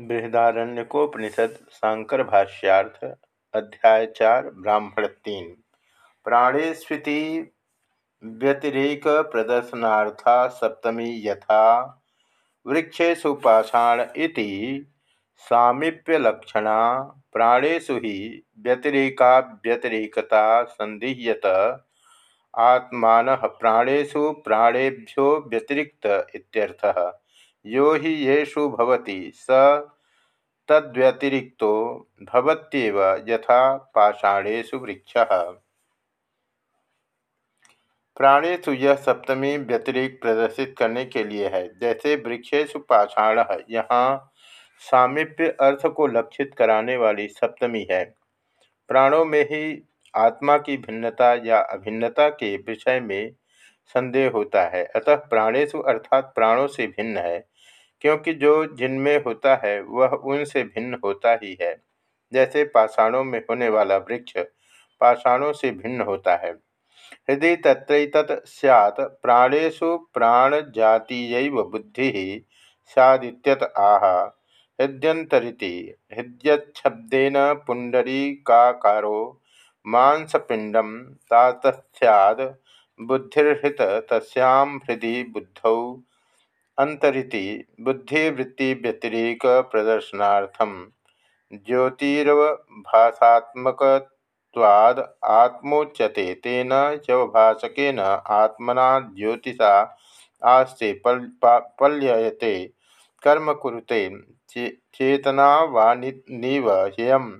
बृहदारण्यकोपनिषद शांकर भाष्यार्थ अध्याय चार, ब्राह्मण तीन। प्राणेस्वीति व्यतिरेक प्रदर्शनार्था सप्तमी यथा वृक्षेशु पाषाण इति सामीप्यलक्षणा प्राणेशु ही व्यतिरेका व्यतिरेकता संदिह्यत आत्मा प्राणेशु प्राणेभ्यो व्यतिरिक्त इत्यर्थः। यो हि येषु भवति स तद्व्यतिरिक्तो यथा पाषाणेषु वृक्ष। प्राणेशु यह सप्तमी व्यतिरिक्त प्रदर्शित करने के लिए है, जैसे वृक्षेशु पाषाण, यहाँ सामीप्य अर्थ को लक्षित कराने वाली सप्तमी है। प्राणों में ही आत्मा की भिन्नता या अभिन्नता के विषय में संदेह होता है, अतः प्राणेशु अर्थात प्राणों से भिन्न है। क्योंकि जो जिनमें होता है, वह उनसे भिन्न होता ही है। जैसे पाषाणों में होने वाला वृक्ष पाषाणों से भिन्न होता है। हृदय तत्रैतत् सैत् प्राणेशु प्राण जातीय बुद्धि सैदित्यत आह। हृद्यंतरिति हृदयशब्देन पुंडरीकाकारो मांसपिंडम तातस्याद बुद्धिर्हृत तस्याम हृदय बुद्धौ अंतरिति बुद्धिवृत्ति व्यतिरेक प्रदर्शनार्थम ज्योतिर्भाषात्मकवाद आत्मोच्यते तेन चवभाषकेन आत्मना ज्योतिषा आस्ते पल पल्ययते। कर्म कुरुते चेतनावानिव ह्ययं।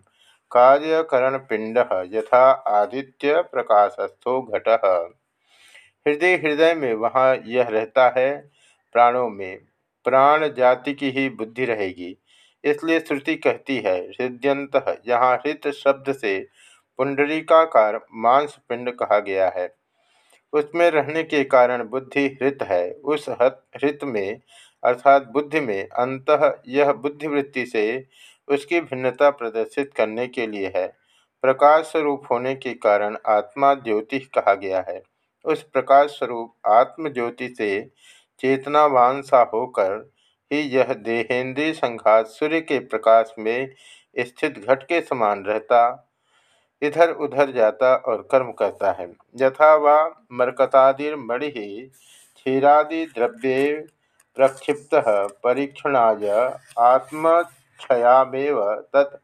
कार्यकरणपिंड यथा आदित्य प्रकाशस्थो घट। हृदय हृदय में वहाँ यह रहता है प्राणों में, प्राण जाति की ही बुद्धि रहेगी। इसलिए श्रुति कहती है, हृदयंत यहाँ हृत शब्द से पुंडरीकाकार मांस पिंड कहा गया है। उसमें रहने के कारण बुद्धि हृत है। उस हृत में, अर्थात बुद्धि में अंत यह बुद्धिवृत्ति से उसकी भिन्नता प्रदर्शित करने के लिए है। प्रकाश स्वरूप होने के कारण आत्मा ज्योति कहा गया है। उस प्रकाश स्वरूप आत्म ज्योति से चेतनावान सा होकर ही यह देहेंद्रीय संघात सूर्य के प्रकाश में स्थित घट के समान रहता इधर उधर जाता और कर्म करता है। यथा व मरकतादिर्मणि क्षीरादि द्रव्ये प्रक्षिप्त परीक्षणाय आत्मक्षयामेव तत्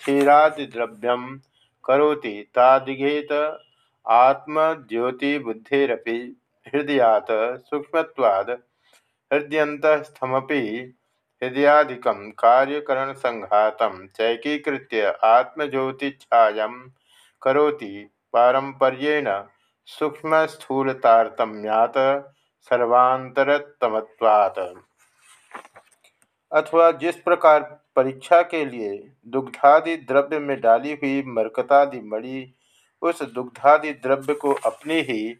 क्षीरादिद्रव्यम करोति, तादिगेत आत्मज्योतिबुद्धेरपि हृदयात सूक्ष्मवाद हृदयंतस्थमपि हृदयादिक कार्यकरण संघात चैकीकृत आत्मज्योतिछाया करोति। पारंपर्येण सूक्ष्मस्थूलतारतम्यात सर्वांतरतमत्वात् अथवा जिस प्रकार परीक्षा के लिए दुग्धादि द्रव्य में डाली हुई मरकतादि मणि, उस दुग्धादि द्रव्य को अपनी ही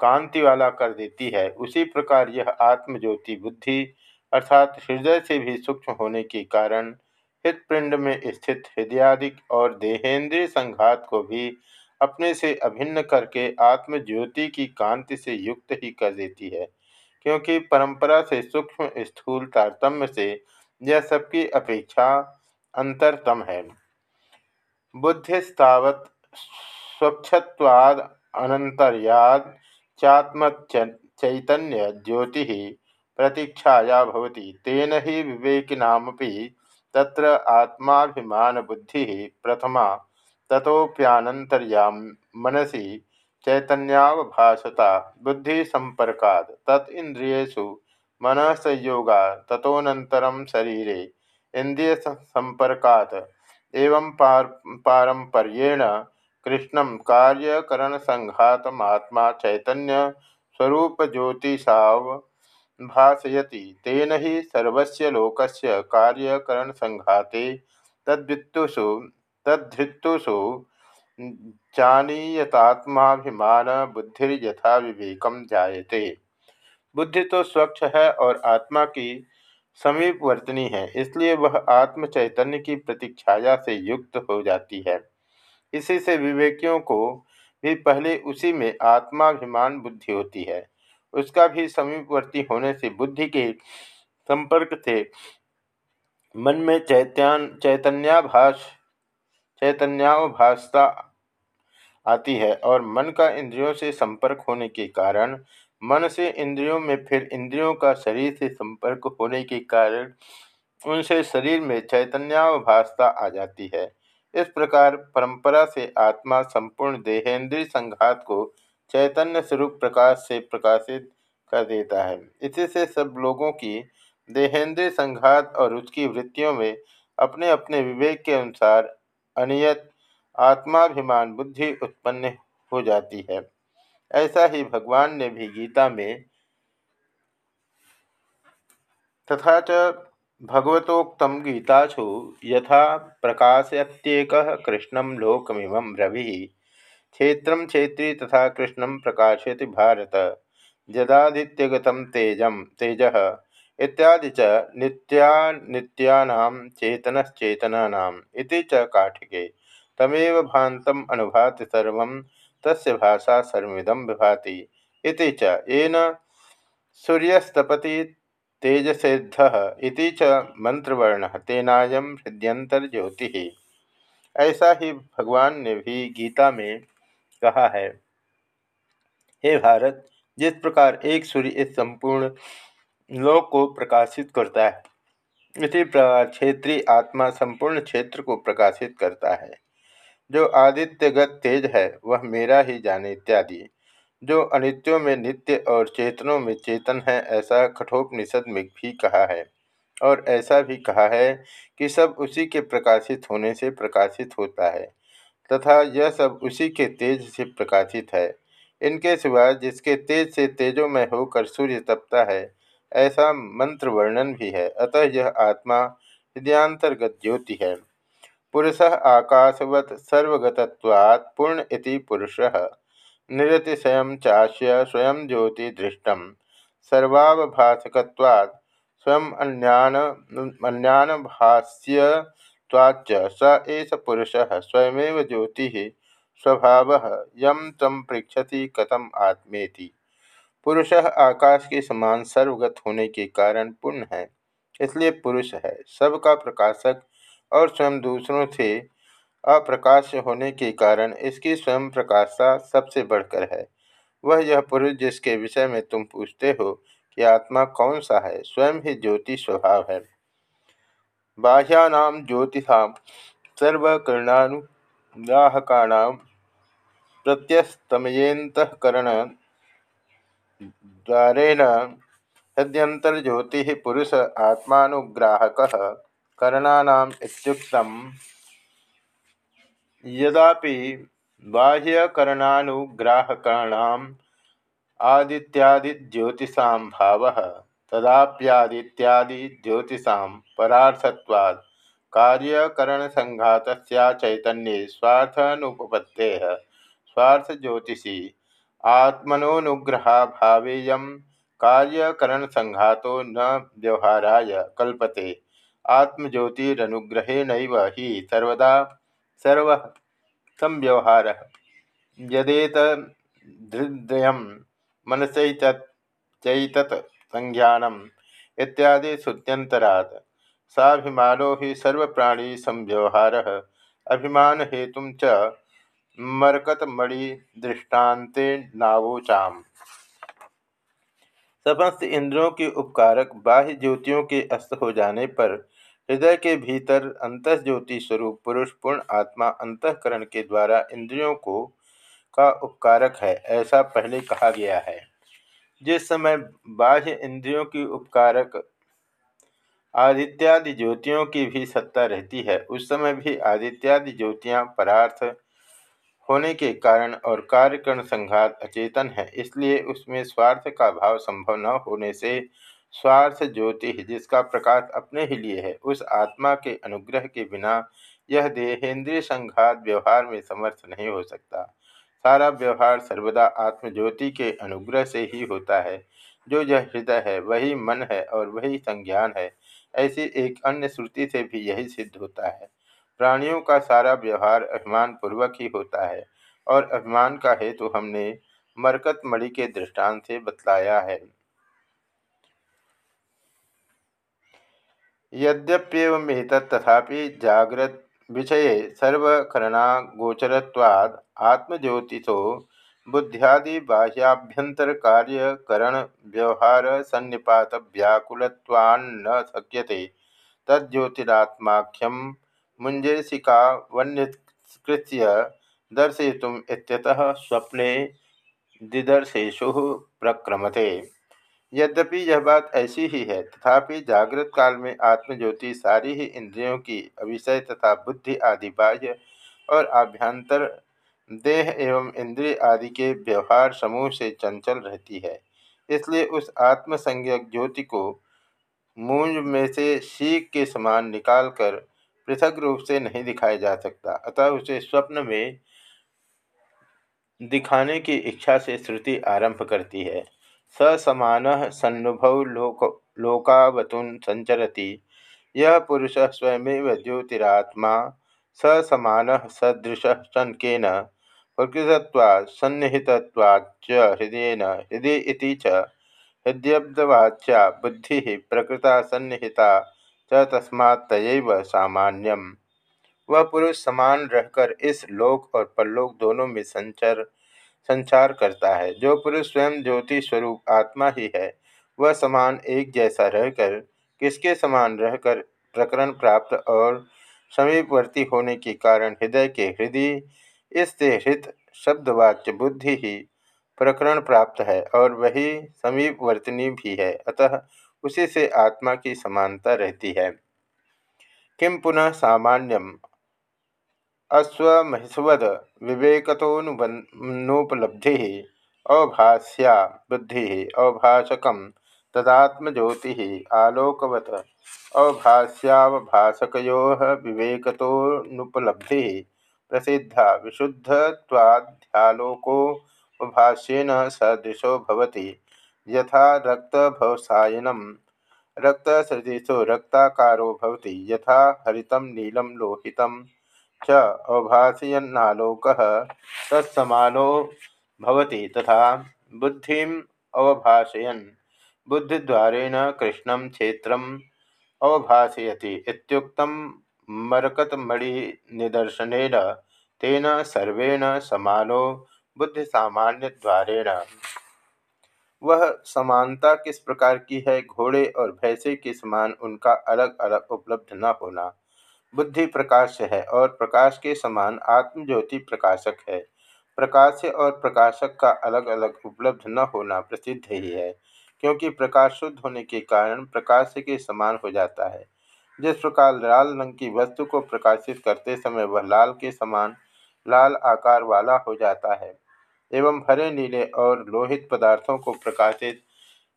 कांति वाला कर देती है। उसी प्रकार यह आत्मज्योति बुद्धि अर्थात हृदय से भी सूक्ष्म होने के कारण हृदपिंड में स्थित हृदयादिक और देहेंद्रीय संघात को भी अपने से अभिन्न करके आत्मज्योति की कांति से युक्त ही कर देती है, क्योंकि परंपरा से सूक्ष्म स्थूल तारतम्य से यह सबकी अपेक्षा अंतरतम है। बुद्धिस्तावत स्वच्छत्वाद अनंतर्याद चात्म चैतन्य ज्योति प्रतीक्षाया तेन ही विवेकिनामपि तत्र आत्माभिमान बुद्धि प्रथमा। ततोप्यानंतर्याम मनसी चैतन्यावभासता बुद्धि संपर्का तत्इंद्रियु मन संयोगा तथोनतरम शरीरे इंद्रिय संपर्का एवं पार पारंपर्येण कृष्ण कार्यकरण संघातमात्मा चैतन्य स्वरूप ज्योतिषाव भाषयति तेन ही सर्वस्य लोकस्य कार्यकरण संघाते तद्वित्तुषु तद्धृत्तुषु जानीयतात्माभिमान बुद्धिर्यथा विवेक जायते। बुद्धि तो स्वच्छ है और आत्मा की समीपवर्तनी है, इसलिए वह आत्म चैतन्य की प्रतीक्षाया से युक्त हो जाती है। इसी से विवेकियों को भी पहले उसी में आत्माभिमान बुद्धि होती है। उसका भी समीपवर्ती होने से बुद्धि के संपर्क से मन में चैत्यान चैतन्याभास, चैतन्याभासता आती है और मन का इंद्रियों से संपर्क होने के कारण, मन से इंद्रियों में फिर इंद्रियों का शरीर से संपर्क होने के कारण उनसे शरीर में चैतन्याभासता आ जाती है। इस प्रकार परंपरा से आत्मा संपूर्ण देहेंद्रीय संघात को चैतन्य स्वरूप प्रकाश से प्रकाशित कर देता है। इसी से सब लोगों की देहेंद्रीय संघात और उसकी वृत्तियों में अपने अपने विवेक के अनुसार अनियत, आत्माभिमान, बुद्धि उत्पन्न हो जाती है। ऐसा ही भगवान ने भी गीता में तथा च भगवतोक्त गीतासु यथा प्रकाशयत्येक कृष्ण लोकमिम रवि। क्षेत्र क्षेत्री तथा कृष्ण प्रकाशयति भारत। जदादित्यगत तेज तेज इत्यादि च नित्यानित्यानां चेतनश्चेतनानाम् इति च काठिके। तमेव भान्तम् अनुभाति सर्वं, तस्य भाषा सर्वमिदं विभाति इति च। येन सूर्यस्तपति तेजसेद्ध इति च मंत्रवर्ण। तेनायम हृदयंतर्ज्योति ऐसा ही भगवान ने भी गीता में कहा है, हे भारत, जिस प्रकार एक सूर्य इस संपूर्ण लोक को प्रकाशित करता है, इसी प्रकार क्षेत्रीय आत्मा संपूर्ण क्षेत्र को प्रकाशित करता है। जो आदित्यगत तेज है, वह मेरा ही जाने इत्यादि। जो अनित्यों में नित्य और चेतनों में चेतन है, ऐसा कठोपनिषद में भी कहा है। और ऐसा भी कहा है कि सब उसी के प्रकाशित होने से प्रकाशित होता है, तथा यह सब उसी के तेज से प्रकाशित है। इनके सिवा जिसके तेज से तेजों में होकर सूर्य तपता है, ऐसा मंत्र वर्णन भी है। अतः यह आत्मा हृदयांतर्गत ज्योति है। पुरुष आकाशवत सर्वगतत्वात् पूर्ण इति पुरुषः। निरतिशय चाश्य स्वयं ज्योति दृष्ट सर्वावभाषकवाद स्वयं अन्यान अन्यान भाष्यवाच्च स एष पुरुष स्वयमेव ज्योति स्वभाव। यम तम पृछति कथम आत्मेति। पुरुष आकाश के समान सर्वगत होने के कारण पूर्ण है, इसलिए पुरुष है। सबका प्रकाशक और स्वयं दूसरों से अप्रकाश्य होने के कारण इसकी स्वयं प्रकाशता सबसे बढ़कर है। वह यह पुरुष जिसके विषय में तुम पूछते हो कि आत्मा कौन सा है, स्वयं ही ज्योति स्वभाव है। बाह्यानाम ज्योतिषा सर्वकर्णानुग्राहकाणाम प्रत्यस्तमयेन्तकरण द्वारेण हृदयंतर्ज्योति पुरुष आत्मानुग्राहक करणानाम यदापि बाह्यकरणानुग्राहकाणाम् आदित्यादिज्योतिषा भाव, तदाप्यादित्यादिज्योतिषा परार्थत्वात् कार्यकरणसंघातस्या चैतन्ये स्वार्थानुपपत्ते स्वार्थज्योतिषी आत्मनोनुग्रहाभावेयं कार्यकरणसंघातो न व्यवहाराय कल्पते। आत्मज्योतिरनुग्रहेण ही सर्वदा सर्व संव्यवहार। यदेत धृदयम मनसैतत संज्ञानम इत्यादि श्रुत्यंतरात साभिमानो ही सर्वप्राणी संव्यवहार। अभिमान हेतु च मरकतमणि दृष्टान्ते समस्त इंद्रियों के उपकारक बाह्य ज्योतियों के अस्त हो जाने पर हृदय के भीतर अंतर्ज्योति स्वरूप पुरुष पूर्ण आत्मा अंतकरण के द्वारा इंद्रियों को का उपकारक है, ऐसा पहले कहा गया है। जिस समय बाह्य इंद्रियों की उपकारक आदित्यादि ज्योतियों की भी सत्ता रहती है, उस समय भी आदित्यादि ज्योतियाँ परार्थ होने के कारण और कार्यकरण संघात अचेतन है, इसलिए उसमें स्वार्थ का भाव संभव न होने से स्वार्थ ज्योति जिसका प्रकाश अपने ही लिए है, उस आत्मा के अनुग्रह के बिना यह देहेंद्रिय संघात व्यवहार में समर्थ नहीं हो सकता। सारा व्यवहार सर्वदा आत्मज्योति के अनुग्रह से ही होता है। जो यह हृदय है, वही मन है और वही संज्ञान है। ऐसी एक अन्य श्रुति से भी यही सिद्ध होता है। प्राणियों का सारा व्यवहार अभिमान पूर्वक ही होता है और अभिमान का हेतु हमने मरकत मणि के दृष्टांत से बतलाया है। यद्यप्येवमेतत् तथापि जाग्रत विषये सर्वकरणागोचरत्वाद् आत्मज्योतिषो बुद्ध्यादि बाह्याभ्यंतरकार्यकरण व्यवहार सन्निपात व्याकुलत्वान्न शक्यते। तज्ज्योतिरात्माख्यम मुंजेशिका वन्यकृत्य दर्शयितुम इत्यतः स्वप्ने दिदर्शेशु प्रक्रमते। यद्यपि यह बात ऐसी ही है, तथापि जागृत काल में आत्मज्योति सारी ही इंद्रियों की अविषय तथा बुद्धि आदि बाह्य और आभ्यंतर देह एवं इंद्रिय आदि के व्यवहार समूह से चंचल रहती है। इसलिए उस आत्मसंज्ञक ज्योति को मूंज में से शीख के समान निकालकर पृथक रूप से नहीं दिखाया जा सकता, अतः उसे स्वप्न में दिखाने की इच्छा से श्रुति आरंभ करती है। स समान लोक लोकावतुन संचरति। यह पुरुष स्वयमेव ज्योतिरात्मा स समान सदृश प्रकृतत्वात् सन्निहितत्वाच्च हृदयेन, हृदय इति च। हृदयब्दवाच्या बुद्धि प्रकृता सन्निहिता च तस्मात् तयैव सामान्यम। वह पुरुष समान रहकर इस लोक और परलोक दोनों में संचर संचार करता है। जो पुरुष स्वयं ज्योति स्वरूप आत्मा ही है, वह समान एक जैसा रहकर, किसके समान रहकर प्रकरण प्राप्त और समीपवर्ती होने के कारण हृदय के हृदय, इससे हृत शब्दवाच्य बुद्धि ही प्रकरण प्राप्त है और वही समीपवर्तनी भी है। अतः उसी से आत्मा की समानता रहती है। किम पुनः सामान्यम अश्वमहिषवद विवेकतोनुपलब्धि अभाष्या बुद्धि अभाषक तदात्मज्योति आलोकवत अभाष्यावभाषको विवेकतोनुपलब्धि प्रसिद्धा विशुद्धवाध्यालोकोपभाष्येन सदृशो भवति यथा रक्तभवसायनम रक्तसदृशो रक्ताकारो भवति यथा हरितं नीलं लोहितं च अवभाषयन्नालोकः तथा बुद्धिम् अवभाषयन्। बुद्धिद्वारेण कृष्ण क्षेत्रम् अवभाषयति इत्युक्तं मरकतमणिनिदर्शनेन तेन सर्वेण समानो बुद्धिसामान्यद्वारेण। वह समानता किस प्रकार की है? घोड़े और भैंसे के समान उनका अलग अलग उपलब्ध न होना। बुद्धि प्रकाश है और प्रकाश के समान आत्मज्योति प्रकाशक है। प्रकाश और प्रकाशक का अलग अलग उपलब्ध न होना प्रसिद्ध ही है, क्योंकि प्रकाश शुद्ध होने के कारण प्रकाश के समान हो जाता है। जिस प्रकार लाल रंग की वस्तु को प्रकाशित करते समय वह लाल के समान लाल आकार वाला हो जाता है, एवं हरे, नीले और लोहित पदार्थों को प्रकाशित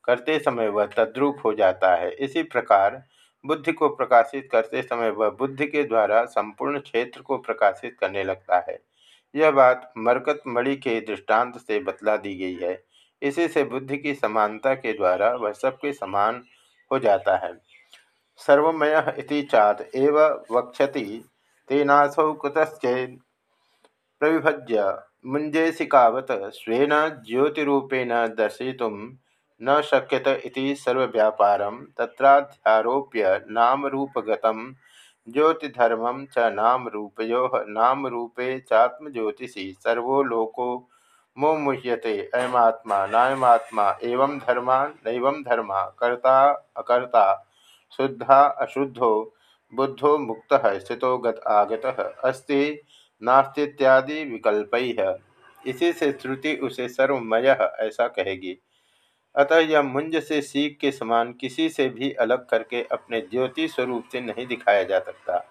करते समय वह तद्रूप हो जाता है। इसी प्रकार बुद्धि को प्रकाशित करते समय वह बुद्धि के द्वारा संपूर्ण क्षेत्र को प्रकाशित करने लगता है। यह बात मरकत मणि के दृष्टांत से बतला दी गई है। इसी से बुद्धि की समानता के द्वारा वह सबके समान हो जाता है। सर्वमय इति चाद एव वक्षति तेनासौ कुतश्चेद प्रविभज्य मुंजेशिकावत स्वेन ज्योतिरूपेण दर्शयितुं न शक्यत इति सर्वव्यापारं। तत्राध्यारोप्य नामरूपगतं ज्योतिधर्मं च नामरूपयोः, नामरूपे चात्मज्योतिषि सर्वो लोको मोमुह्यते। अयमात्मा, नायमात्मा, एवं धर्मा, नैवं धर्मा, कर्ता, अकर्ता, शुद्धा, अशुद्धो, बुद्धो, मुक्त, स्थितो, गत, आगत, अस्ति नास्तीत्यादि विकल्प। इसी से श्रुति उसे सर्वमय ऐसा कहेगी। अतः यह मुंज से सीख के समान किसी से भी अलग करके अपने ज्योति स्वरूप से नहीं दिखाया जा सकता।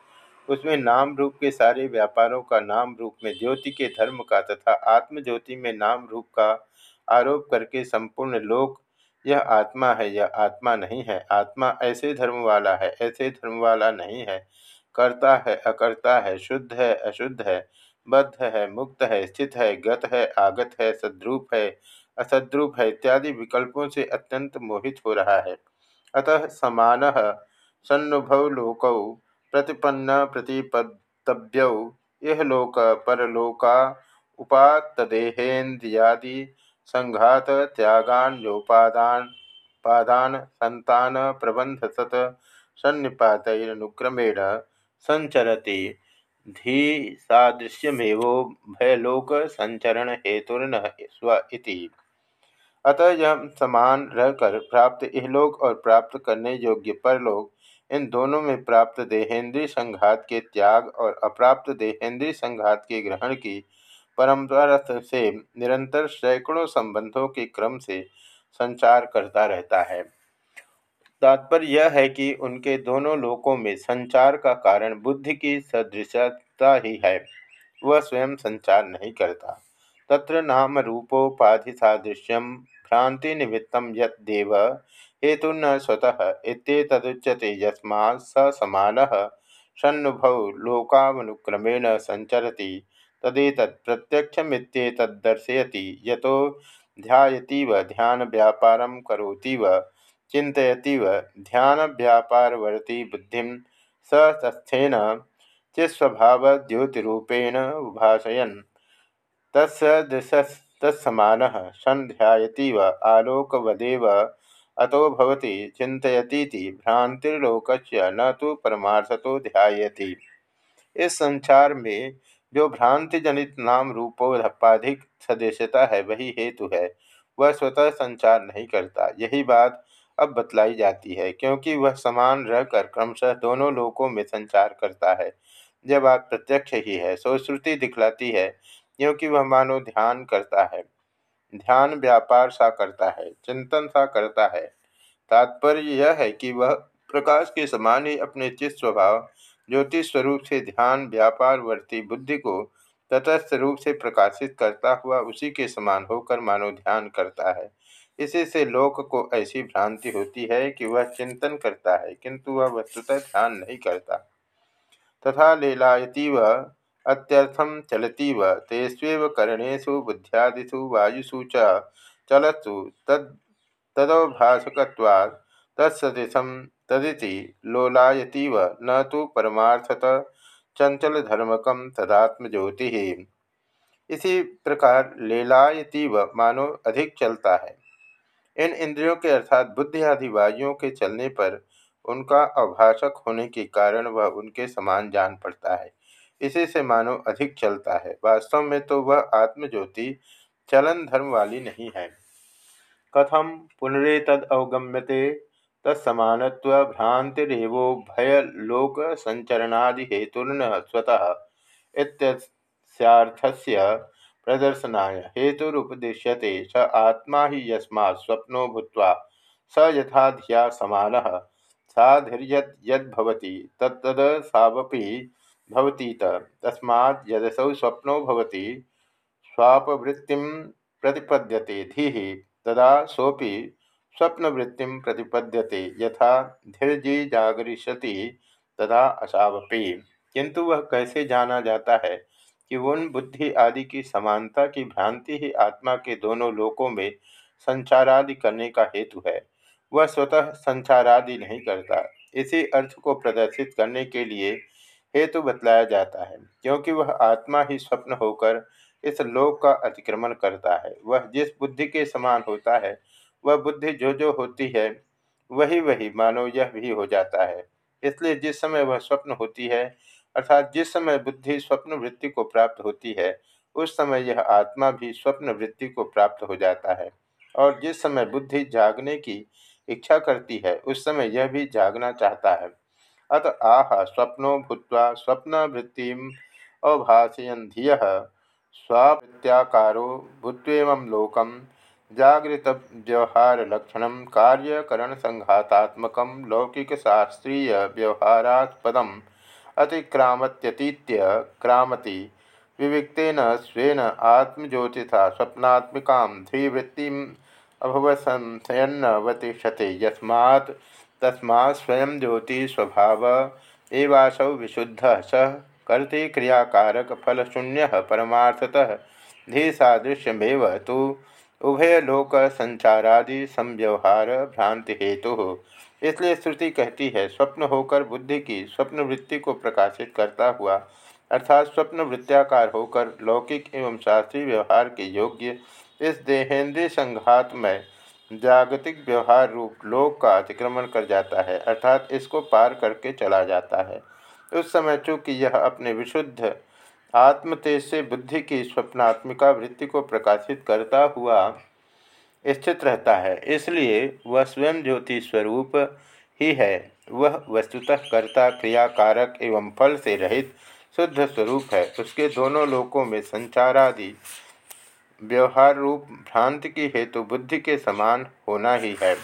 उसमें नाम रूप के सारे व्यापारों का नाम रूप में ज्योति के धर्म का तथा आत्म ज्योति में नाम रूप का आरोप करके संपूर्ण लोक, यह आत्मा है, यह आत्मा नहीं है। आत्मा ऐसे धर्म वाला है, ऐसे धर्म वाला नहीं है। करता है, अकर्ता है, शुद्ध है, अशुद्ध है, बद्ध है, मुक्त है, स्थित है, गत है, आगत है, सद्रूप है असद्रूप है इत्यादि विकल्पों से अत्यंत मोहित हो रहा है। अतः समान सन्नुभव लोक प्रतिपन्न प्रतिपत्तव्यौ यह लोक परलोका उपात्तदेहेन्द्रियादि संघात त्यागान्योपादान पादान संतान प्रबंध सत सन्निपातनुक्रमेण संचरती धी सादृश्यमेवो भयलोक संचरण हेतुर्न स्व इति। अतः यह समान रहकर प्राप्त इहलोक और प्राप्त करने योग्य परलोक, इन दोनों में प्राप्त देहेंद्रीय संघात के त्याग और अप्राप्त देहेंद्रीय संघात के ग्रहण की परंपरा से निरंतर सैकड़ों संबंधों के क्रम से संचार करता रहता है। तात्पर्य यह है कि उनके दोनों लोकों में संचार का कारण बुद्धि की सदृशता ही है, वह स्वयं संचार नहीं करता। तत्र भ्रांति निमित्त यदेव हेतु न स्वतः इतुच्यते यस्मा स समान। सन्नुभव लोकावनुक्रमेण संचरती तदेतत् प्रत्यक्षमित्येतद्दर्शयति, यतो ध्यातीव ध्यान व्यापार करोतीव ध्यान व्यापारवर्ती बुद्धि स तस्थेन चिस्वभाव द्योतिरूपेण उभाषयन तत्सदृशस्तत्समान सन् ध्यातीव आलोकवदेव, अतो भवति चिंतयती भ्रांतिर्लोकस्य न तो परमार्थतो ध्यायति। इस संसार में जो भ्रांति जनित नाम रूपोधपाधिक सदस्यता है, वही हेतु है। वह स्वतः संचार नहीं करता। यही बात अब बतलाई जाती है, क्योंकि वह समान रहकर क्रमशः दोनों लोकों में संचार करता है। जब आप प्रत्यक्ष ही है, सो श्रुति दिखलाती है क्योंकि वह मानो ध्यान करता है। ध्यान व्यापार सा करता है, चिंतन सा करता है। तात्पर्य यह है कि वह प्रकाश के समान ही अपने चित स्वभाव ज्योतिष स्वरूप से ध्यान, व्यापार वर्ती बुद्धि को तटस्थ रूप से प्रकाशित करता हुआ उसी के समान होकर मानो ध्यान करता है। इसी से लोक को ऐसी भ्रांति होती है कि वह चिंतन करता है, किंतु वह वस्तुतः ध्यान नहीं करता। तथा लीलायती व अत्यर्थम चलती व तेस्व करणेशु बुद्ध्यादिषु वायुषु च चलत्सु तद तदवभाषकवाद तत्सदृशम तदिति लोलायतीव, न तो परमार्थत चंचल धर्मकम तदात्मज्योति। इसी प्रकार लेलायतीव मानो अधिक चलता है। इन इंद्रियों के अर्थात बुद्धि आदि वायुओं के चलने पर उनका अभाषक होने के कारण वह उनके समान जान पड़ता है। इसी से मानो अधिक चलता है। वास्तव में तो वह आत्मज्योति चलन धर्म वाली नहीं है। कथम पुनरेतद अवगम्यते तत्समानत्वभ्रांतिरेवो भयलोकसञ्चरणादिहेतुर्न स्वतः इत्यर्थस्य प्रदर्शनाय हेतुरुपदिश्यते स आत्मा ही यस्मा स्वप्नो भूत्वा स यथा धिया समानः साधिर्यत् यद्भवति तत्तदसावपि भवतीत तस्मात् यदसौ स्वप्नो भवति, स्वापवृत्तिं प्रतिपद्यते धीः। तदा सोपि स्वप्नवृत्ति प्रतिपद्यते, यथा धीर्जी जागरिष्यति, तदा असावपी किंतु वह कैसे जाना जाता है कि उन बुद्धि आदि की समानता की भ्रांति ही आत्मा के दोनों लोकों में संचारादि करने का हेतु है। वह स्वतः संचारादि नहीं करता। इसी अर्थ को प्रदर्शित करने के लिए हेतु बतलाया जाता है, क्योंकि वह आत्मा ही स्वप्न होकर इस लोक का अतिक्रमण करता है। वह जिस बुद्धि के समान होता है, वह बुद्धि जो जो होती है वही वही मानो यह भी हो जाता है। इसलिए जिस समय वह स्वप्न होती है, अर्थात जिस समय बुद्धि स्वप्न वृत्ति को प्राप्त होती है, उस समय यह आत्मा भी स्वप्न वृत्ति को प्राप्त हो जाता है। और जिस समय बुद्धि जागने की इच्छा करती है, उस समय यह भी जागना चाहता है। अत आह स्वप्नो भूत्वा स्वप्न वृत्ति अभाषयन धिय। स्वावृत्त्याकारो भूत्वेमं लोकम जागृत व्यवहार लक्षण कार्यकरण संघातात्मक लौकिक शास्त्रीय व्यवहारास्पद अतिक्रामत्यतीत्य क्रामति। विविक्तेन स्वेन आत्मज्योतिषा स्वप्नात्मिका धीवृत्ति अभवसंशयन्नवतिषते। यस्मात् तस्मात् स्वयं ज्योति स्वभाव, एवासौ विशुद्ध स। कर्ते क्रियाकारक फलशून्य परमार्थतः। धी सादृश्यमेव तो। उभय लोक संचारादि संव्यवहार भ्रांति हेतु। हो इसलिए श्रुति कहती है, स्वप्न होकर बुद्धि की स्वप्न वृत्ति को प्रकाशित करता हुआ, अर्थात स्वप्न वृत्त्याकार होकर लौकिक एवं शास्त्रीय व्यवहार के योग्य, इस देहेंद्रीय संघात में जागतिक व्यवहार रूप लोक का अतिक्रमण कर जाता है, अर्थात इसको पार करके चला जाता है। उस समय चूँकि यह अपने विशुद्ध आत्मतेज से बुद्धि की स्वप्नात्मिका वृत्ति को प्रकाशित करता हुआ स्थित रहता है, इसलिए वह स्वयं ज्योति स्वरूप ही है। वह वस्तुतः कर्ता, क्रियाकारक एवं फल से रहित शुद्ध स्वरूप है। उसके दोनों लोकों में संचारादि व्यवहार रूप भ्रांति की हेतु बुद्धि के समान होना ही है।